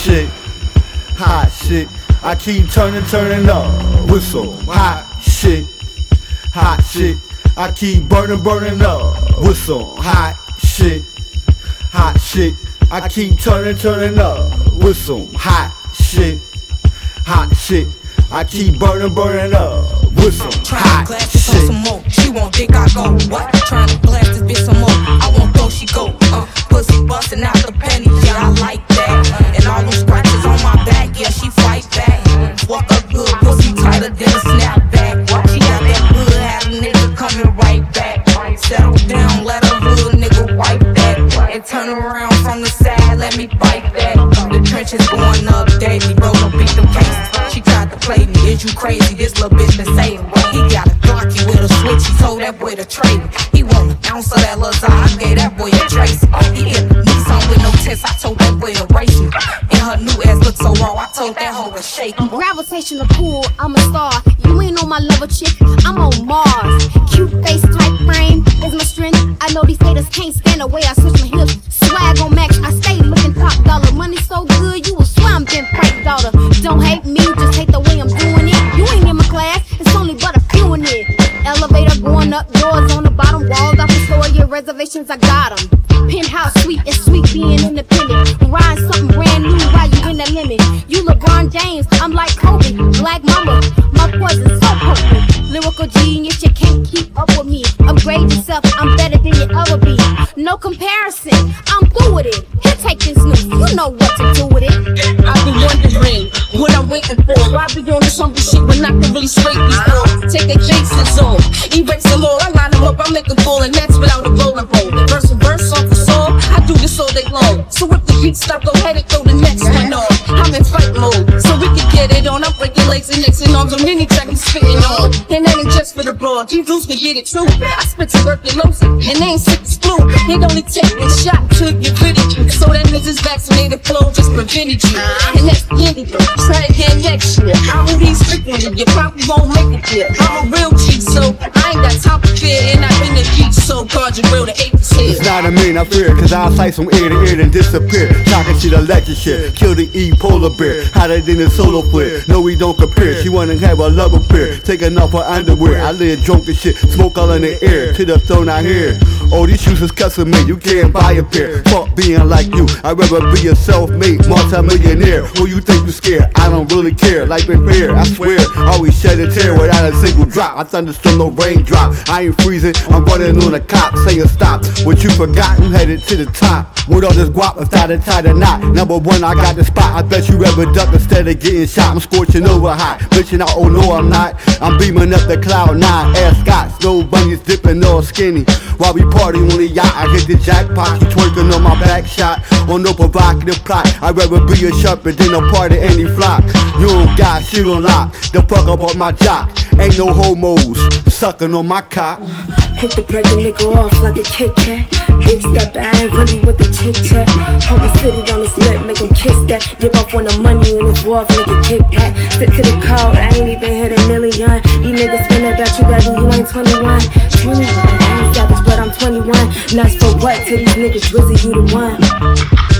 shit, hot shit. I keep turning, turning up with some hot shit, hot shit. I keep burning, burning up with some hot shit, hot shit. I keep turning, turning up some hot shit, hot shit. I keep burning, burning up Trying hot glass shit. some more. She won't think I go. What? Trying to glass play you crazy? This little bitch been saying, well, he got a Glocky with a switch, he told that boy to trade. He want an ounce of that little I gave that boy a trace. Oh, he hit me some with no test, I told that boy to race me. And her new ass looked so raw, I told that hoe to shake me. Gravitational pull, I'm a star. You ain't on my level, chick. I'm on Mars. Cute face, tight frame is my strength. I know these haters can't stand the way I switch my hips. Reservations, I got 'em. Penthouse suite is sweet being independent. Riding something brand new while you in the limit. You LeBron James, I'm like Kobe, Black Mamba. My poison so potent. Lyrical genius, you can't keep up with me. Upgrade yourself, I'm better than you ever be. No comparison, I'm through with it. Here, take this news, you know what to do with it. I be wondering what I'm waiting for. Why be on this humble shit when I can really scrape these doors? Take their faces on, erase the law. I line them up, I make them fall, and that's without So if the beat stop, go ahead and throw the next one on. I'm in fight mode, so we can get it on. I'm breaking legs and necks and arms on any track I'm spitting on. And that ain't just for the broad, these dudes can get it too. I spit tuberculosis, and they ain't sick as flu. It only take a shot to get rid of you. So that means this vaccinated flow just prevented you. And that's the end of you. Try again next year. I will be frequently, you probably won't make it there. I'm a real G, so I ain't got time for fear. And I've been the beach, so guard your real, the apes here. It's not a mean, I fear, cause I'll slice from ear to ear then disappear. Talking shit, electric shit, kill the E polar bear. Hotter than a solar flare, no, we don't compare. She wanna have a love affair, taking off her underwear. I live drunk and shit, smoke all in the air, to the throne I hear. Oh, these shoes is custom made, you can't buy a pair. Fuck being like you, I'd rather be a self-made multi-millionaire. Who you think you scared? I don't really care, life been fair, I swear. Always shed a tear without a single drop. I thunderstorm, no raindrop. I ain't freezing, I'm running on a cop, saying stop. What you forgot, you headed to the top. With all this guap, without a tie or not. Number one, I got the spot. I bet you ever duck instead of getting shot. I'm scorching over hot, bitching out. Oh no, I'm not. I'm beaming up the cloud nine. Air Scott, no bunnies dipping all skinny. While we party on the yacht, I hit the jackpot. He twerking on my back shot. On no provocative plot. I'd rather be a sharper than a part of any flock. You don't got shit on lock. The fuck up on my jock. Ain't no homos sucking on my cock. Hit the break and nigga off like a Kit Kat. Big step, I ain't really with the chit chat. Homie sit it on his lip, make him kiss that. Give up on the money and his wolf, nigga kick back. Stick to the code, I ain't even hit a million. These niggas spin about you, baby, you ain't 21. 21, I ain't savage, but I'm 21. Nuts for what? To these niggas, Drizzy, you the one.